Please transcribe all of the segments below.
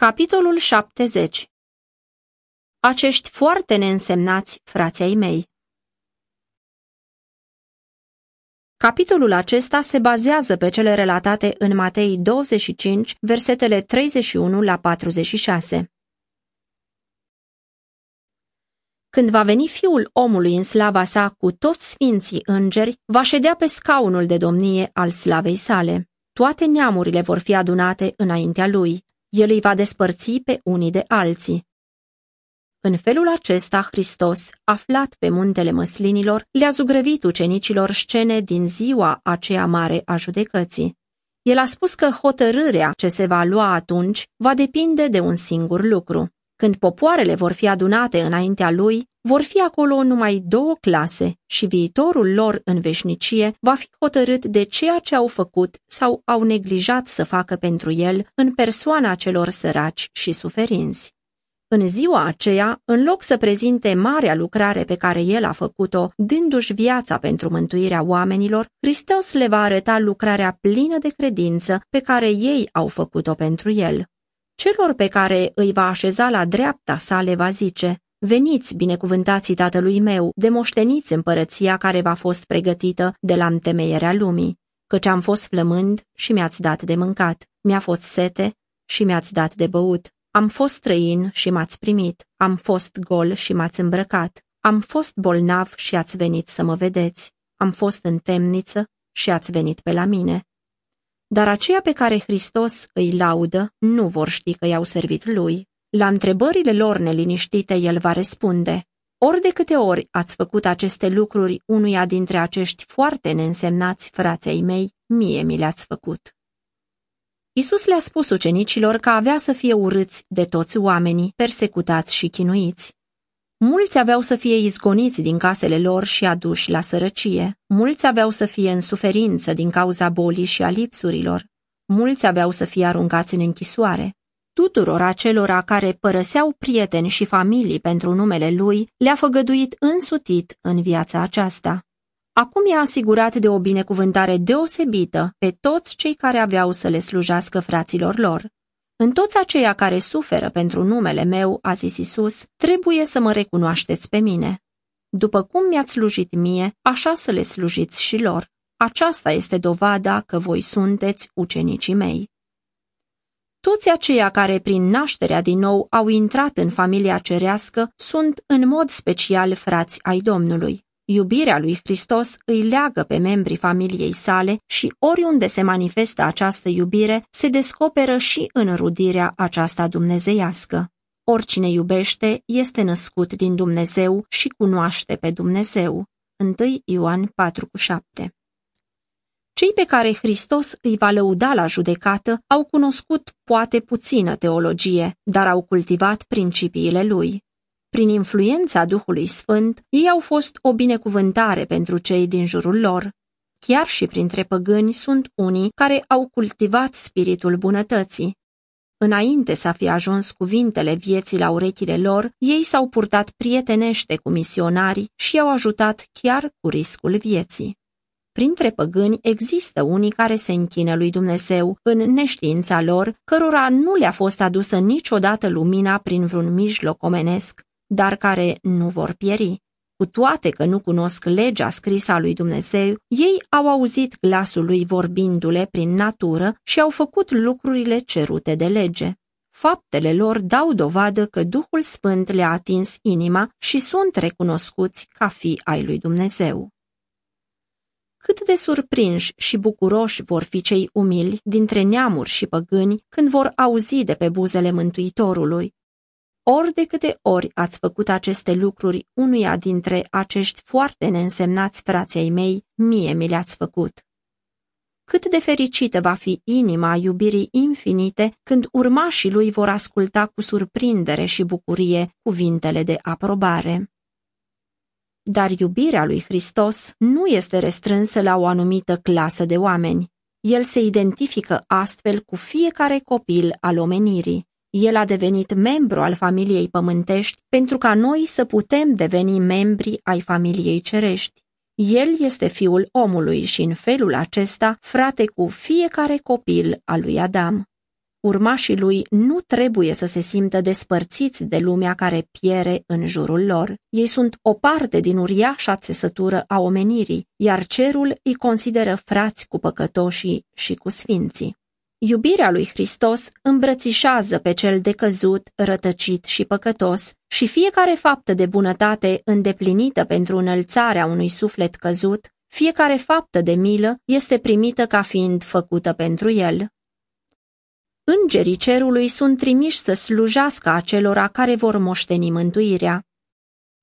Capitolul 70 Acești foarte neînsemnați frații ai mei Capitolul acesta se bazează pe cele relatate în Matei 25, versetele 31 la 46. Când va veni fiul omului în slava sa cu toți sfinții îngeri, va ședea pe scaunul de domnie al slavei sale. Toate neamurile vor fi adunate înaintea lui el îi va despărți pe unii de alții. În felul acesta, Hristos, aflat pe muntele măslinilor, le-a zugrăvit ucenicilor scene din ziua aceea mare a judecății. El a spus că hotărârea ce se va lua atunci va depinde de un singur lucru. Când popoarele vor fi adunate înaintea lui, vor fi acolo numai două clase și viitorul lor în veșnicie va fi hotărât de ceea ce au făcut sau au neglijat să facă pentru el în persoana celor săraci și suferinți. În ziua aceea, în loc să prezinte marea lucrare pe care el a făcut-o, dându-și viața pentru mântuirea oamenilor, Hristos le va arăta lucrarea plină de credință pe care ei au făcut-o pentru el. Celor pe care îi va așeza la dreapta sa le va zice, Veniți, binecuvântații tatălui meu, de moșteniți împărăția care v-a fost pregătită de la întemeierea lumii, căci am fost flămând și mi-ați dat de mâncat, mi-a fost sete și mi-ați dat de băut, am fost străin și m-ați primit, am fost gol și m-ați îmbrăcat, am fost bolnav și ați venit să mă vedeți, am fost în temniță și ați venit pe la mine. Dar aceia pe care Hristos îi laudă nu vor ști că i-au servit lui. La întrebările lor neliniștite el va răspunde, ori de câte ori ați făcut aceste lucruri unuia dintre acești foarte neînsemnați frații mei, mie mi le-ați făcut. Isus le-a spus ucenicilor că avea să fie urâți de toți oamenii, persecutați și chinuiți. Mulți aveau să fie izgoniți din casele lor și aduși la sărăcie. Mulți aveau să fie în suferință din cauza bolii și a lipsurilor. Mulți aveau să fie aruncați în închisoare. Tuturor acelora care părăseau prieteni și familii pentru numele lui, le-a făgăduit însutit în viața aceasta. Acum i-a asigurat de o binecuvântare deosebită pe toți cei care aveau să le slujească fraților lor. În toți aceia care suferă pentru numele meu, a zis Isus, trebuie să mă recunoașteți pe mine. După cum mi-ați slujit mie, așa să le slujiți și lor. Aceasta este dovada că voi sunteți ucenicii mei. Toți aceia care prin nașterea din nou au intrat în familia cerească sunt în mod special frați ai Domnului. Iubirea lui Hristos îi leagă pe membrii familiei sale și oriunde se manifestă această iubire, se descoperă și în rudirea aceasta dumnezeiască. Oricine iubește este născut din Dumnezeu și cunoaște pe Dumnezeu. 1 Ioan 4,7 Cei pe care Hristos îi va lăuda la judecată au cunoscut poate puțină teologie, dar au cultivat principiile lui. Prin influența Duhului Sfânt, ei au fost o binecuvântare pentru cei din jurul lor. Chiar și printre păgâni sunt unii care au cultivat spiritul bunătății. Înainte să fi ajuns cuvintele vieții la urechile lor, ei s-au purtat prietenește cu misionarii și i-au ajutat chiar cu riscul vieții. Printre păgâni există unii care se închină lui Dumnezeu în neștiința lor, cărora nu le-a fost adusă niciodată lumina prin vreun mijloc omenesc, dar care nu vor pieri. Cu toate că nu cunosc legea scrisă a lui Dumnezeu, ei au auzit glasul lui vorbindu-le prin natură și au făcut lucrurile cerute de lege. Faptele lor dau dovadă că Duhul Sfânt le-a atins inima și sunt recunoscuți ca fi ai lui Dumnezeu. Cât de surprinși și bucuroși vor fi cei umili dintre neamuri și păgâni când vor auzi de pe buzele Mântuitorului, ori de câte ori ați făcut aceste lucruri unuia dintre acești foarte neînsemnați frații mei, mie mi le-ați făcut. Cât de fericită va fi inima iubirii infinite când urmașii lui vor asculta cu surprindere și bucurie cuvintele de aprobare. Dar iubirea lui Hristos nu este restrânsă la o anumită clasă de oameni. El se identifică astfel cu fiecare copil al omenirii. El a devenit membru al familiei pământești pentru ca noi să putem deveni membri ai familiei cerești. El este fiul omului și în felul acesta frate cu fiecare copil al lui Adam. Urmașii lui nu trebuie să se simtă despărțiți de lumea care piere în jurul lor. Ei sunt o parte din uriașa țesătură a omenirii, iar cerul îi consideră frați cu păcătoșii și cu sfinții. Iubirea lui Hristos îmbrățișează pe cel decăzut, rătăcit și păcătos și fiecare faptă de bunătate îndeplinită pentru înălțarea unui suflet căzut, fiecare faptă de milă este primită ca fiind făcută pentru el. Îngerii cerului sunt trimiși să slujească acelora care vor moșteni mântuirea.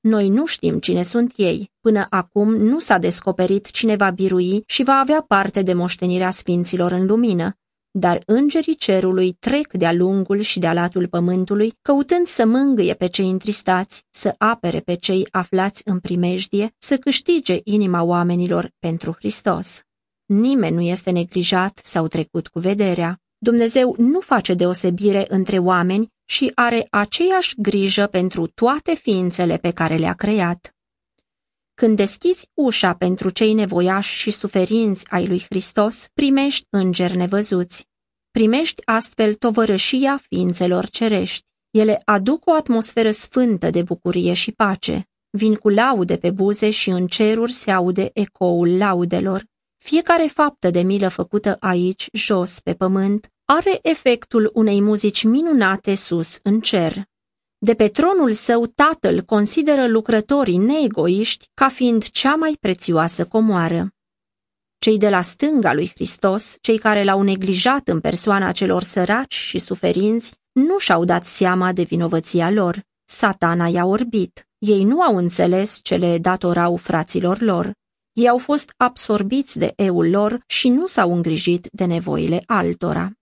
Noi nu știm cine sunt ei. Până acum nu s-a descoperit cine va birui și va avea parte de moștenirea sfinților în lumină, dar îngerii cerului trec de-a lungul și de-a latul pământului, căutând să mângâie pe cei întristați, să apere pe cei aflați în primejdie, să câștige inima oamenilor pentru Hristos. Nimeni nu este neglijat sau trecut cu vederea. Dumnezeu nu face deosebire între oameni și are aceeași grijă pentru toate ființele pe care le-a creat. Când deschizi ușa pentru cei nevoiași și suferinți ai lui Hristos, primești îngeri nevăzuți. Primești astfel tovărășia ființelor cerești. Ele aduc o atmosferă sfântă de bucurie și pace. Vin cu laude pe buze și în ceruri se aude ecoul laudelor. Fiecare faptă de milă făcută aici, jos, pe pământ, are efectul unei muzici minunate sus în cer. De pe tronul său, tatăl consideră lucrătorii neegoiști ca fiind cea mai prețioasă comoară. Cei de la stânga lui Hristos, cei care l-au neglijat în persoana celor săraci și suferinți, nu și-au dat seama de vinovăția lor. Satana i-a orbit. Ei nu au înțeles ce le datorau fraților lor. Ei au fost absorbiți de eul lor și nu s-au îngrijit de nevoile altora.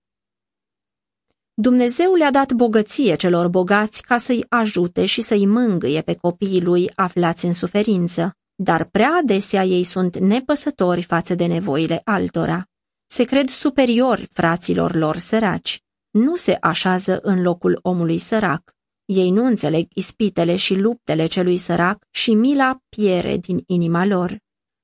Dumnezeu le-a dat bogăție celor bogați ca să-i ajute și să-i mângâie pe copiii lui aflați în suferință, dar prea adesea ei sunt nepăsători față de nevoile altora. Se cred superiori fraților lor săraci. Nu se așează în locul omului sărac. Ei nu înțeleg ispitele și luptele celui sărac și mila piere din inima lor.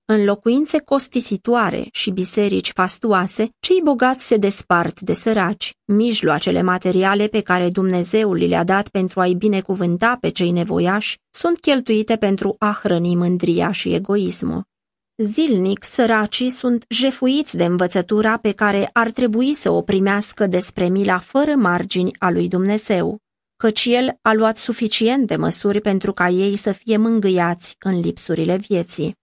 În locuințe costisitoare și biserici fastuoase, cei bogați se despart de săraci. Mijloacele materiale pe care Dumnezeu li le-a dat pentru a-i binecuvânta pe cei nevoiași sunt cheltuite pentru a hrăni mândria și egoismul. Zilnic, săracii sunt jefuiți de învățătura pe care ar trebui să o primească despre mila fără margini a lui Dumnezeu, căci El a luat suficiente măsuri pentru ca ei să fie mângâiați în lipsurile vieții.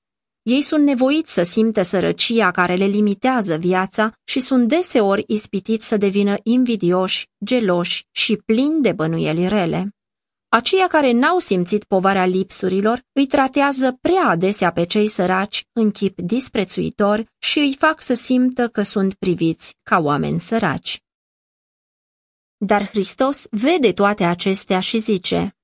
Ei sunt nevoiți să simte sărăcia care le limitează viața și sunt deseori ispitiți să devină invidioși, geloși și plini de bănuieli rele. Aceia care n-au simțit povarea lipsurilor îi tratează prea adesea pe cei săraci în chip disprețuitor și îi fac să simtă că sunt priviți ca oameni săraci. Dar Hristos vede toate acestea și zice,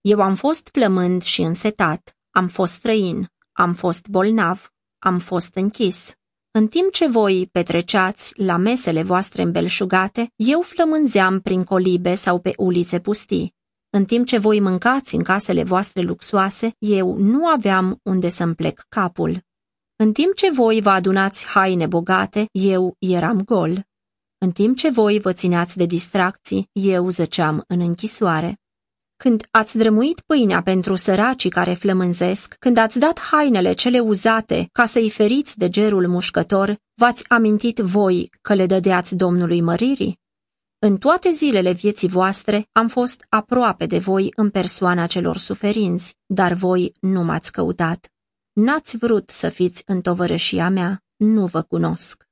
Eu am fost plămând și însetat, am fost străin, am fost bolnav, am fost închis. În timp ce voi petreceați la mesele voastre îmbelșugate, eu flămânzeam prin colibe sau pe ulițe pustii. În timp ce voi mâncați în casele voastre luxoase, eu nu aveam unde să-mi plec capul. În timp ce voi vă adunați haine bogate, eu eram gol. În timp ce voi vă țineați de distracții, eu zăceam în închisoare. Când ați drămuit pâinea pentru săracii care flămânzesc, când ați dat hainele cele uzate ca să-i feriți de gerul mușcător, v-ați amintit voi că le dădeați Domnului măririi? În toate zilele vieții voastre am fost aproape de voi în persoana celor suferinți, dar voi nu m-ați căutat. N-ați vrut să fiți în tovărășia mea, nu vă cunosc.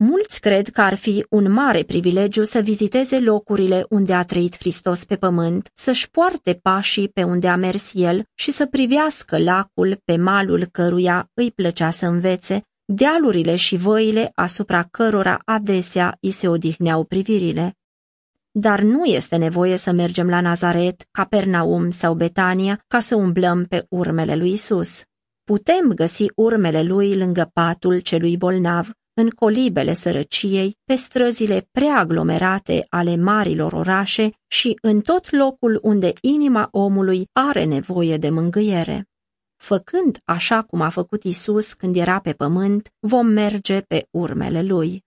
Mulți cred că ar fi un mare privilegiu să viziteze locurile unde a trăit Hristos pe pământ, să-și poarte pașii pe unde a mers el și să privească lacul pe malul căruia îi plăcea să învețe, dealurile și văile asupra cărora adesea îi se odihneau privirile. Dar nu este nevoie să mergem la Nazaret, Capernaum sau Betania ca să umblăm pe urmele lui Isus. Putem găsi urmele lui lângă patul celui bolnav, în colibele sărăciei, pe străzile preaglomerate ale marilor orașe și în tot locul unde inima omului are nevoie de mângâiere. Făcând așa cum a făcut Isus când era pe pământ, vom merge pe urmele lui.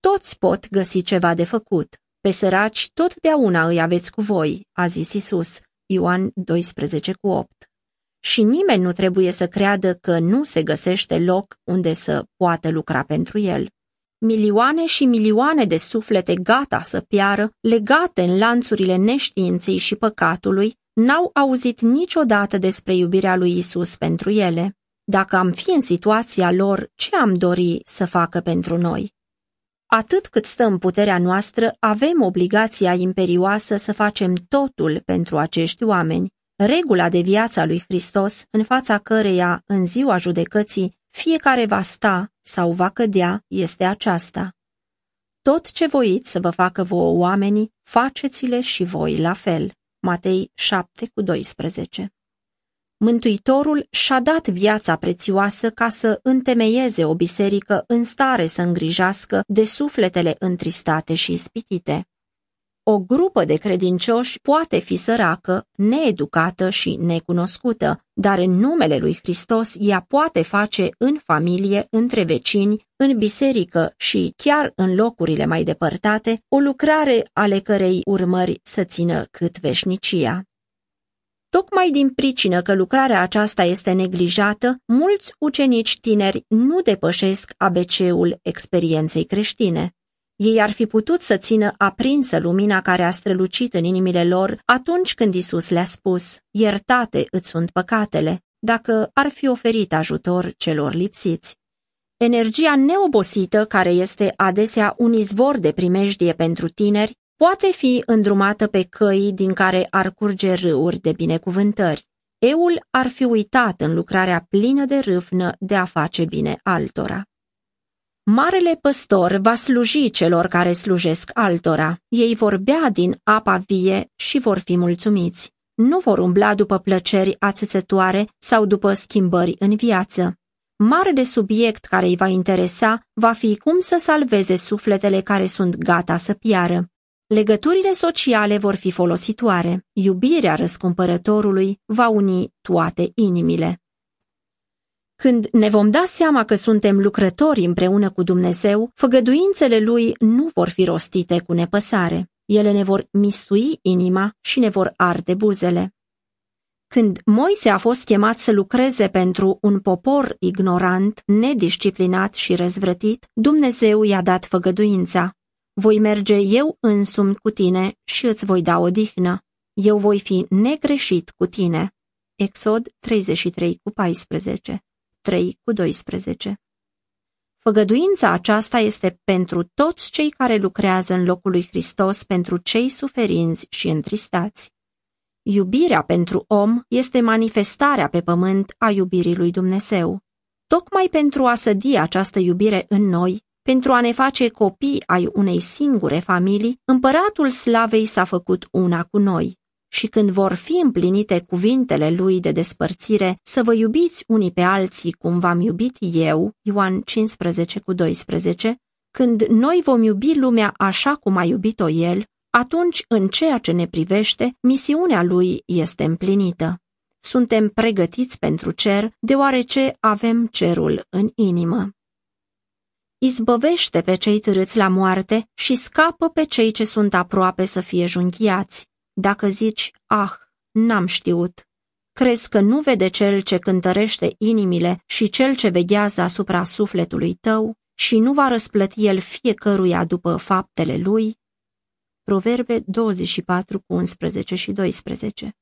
Toți pot găsi ceva de făcut. Pe săraci totdeauna îi aveți cu voi, a zis Isus, Ioan 12 cu 8. Și nimeni nu trebuie să creadă că nu se găsește loc unde să poată lucra pentru el. Milioane și milioane de suflete gata să piară, legate în lanțurile neștiinței și păcatului, n-au auzit niciodată despre iubirea lui Isus pentru ele. Dacă am fi în situația lor, ce am dori să facă pentru noi? Atât cât stă în puterea noastră, avem obligația imperioasă să facem totul pentru acești oameni. Regula de viața lui Hristos, în fața căreia, în ziua judecății, fiecare va sta sau va cădea, este aceasta. Tot ce voiți să vă facă vouă oamenii, faceți-le și voi la fel. Matei 7 cu 12 Mântuitorul și-a dat viața prețioasă ca să întemeieze o biserică în stare să îngrijească de sufletele întristate și ispitite. O grupă de credincioși poate fi săracă, needucată și necunoscută, dar în numele lui Hristos ea poate face în familie, între vecini, în biserică și chiar în locurile mai depărtate o lucrare ale cărei urmări să țină cât veșnicia. Tocmai din pricină că lucrarea aceasta este neglijată, mulți ucenici tineri nu depășesc ABC-ul experienței creștine. Ei ar fi putut să țină aprinsă lumina care a strălucit în inimile lor atunci când Isus le-a spus, iertate îți sunt păcatele, dacă ar fi oferit ajutor celor lipsiți. Energia neobosită, care este adesea un izvor de primejdie pentru tineri, poate fi îndrumată pe căi din care ar curge râuri de binecuvântări. Eul ar fi uitat în lucrarea plină de râvnă de a face bine altora. Marele păstor va sluji celor care slujesc altora. Ei vor bea din apa vie și vor fi mulțumiți. Nu vor umbla după plăceri ațățătoare sau după schimbări în viață. Marele subiect care îi va interesa va fi cum să salveze sufletele care sunt gata să piară. Legăturile sociale vor fi folositoare. Iubirea răscumpărătorului va uni toate inimile. Când ne vom da seama că suntem lucrători împreună cu Dumnezeu, făgăduințele Lui nu vor fi rostite cu nepăsare. Ele ne vor mistui inima și ne vor arde buzele. Când Moise a fost chemat să lucreze pentru un popor ignorant, nedisciplinat și răzvrătit, Dumnezeu i-a dat făgăduința. Voi merge eu însumi cu tine și îți voi da odihnă. Eu voi fi negreșit cu tine. Exod 33 cu 14 3 cu 12 Făgăduința aceasta este pentru toți cei care lucrează în locul lui Hristos pentru cei suferinți și întristați. Iubirea pentru om este manifestarea pe pământ a iubirii lui Dumnezeu. Tocmai pentru a sădi această iubire în noi, pentru a ne face copii ai unei singure familii, împăratul slavei s-a făcut una cu noi. Și când vor fi împlinite cuvintele lui de despărțire, să vă iubiți unii pe alții cum v-am iubit eu, Ioan 15 cu 12, când noi vom iubi lumea așa cum a iubit-o el, atunci, în ceea ce ne privește, misiunea lui este împlinită. Suntem pregătiți pentru cer, deoarece avem cerul în inimă izbăvește pe cei târâți la moarte și scapă pe cei ce sunt aproape să fie junchiați. Dacă zici, ah, n-am știut, crezi că nu vede cel ce cântărește inimile și cel ce veghează asupra sufletului tău și nu va răsplăti el fiecăruia după faptele lui? Proverbe 24 cu 11 și 12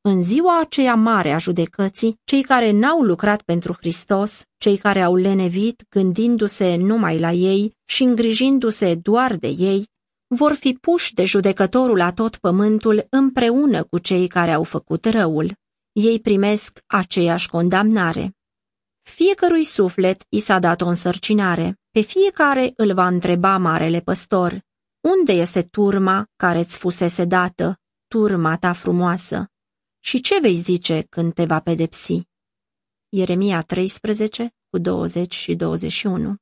în ziua aceea mare a judecății, cei care n-au lucrat pentru Hristos, cei care au lenevit gândindu-se numai la ei și îngrijindu-se doar de ei, vor fi puși de judecătorul la tot pământul împreună cu cei care au făcut răul. Ei primesc aceeași condamnare. Fiecărui suflet i s-a dat o însărcinare. Pe fiecare îl va întreba marele păstor. Unde este turma care ți fusese dată, turma ta frumoasă? Și ce vei zice când te va pedepsi? Ieremia 13, cu 20 și 21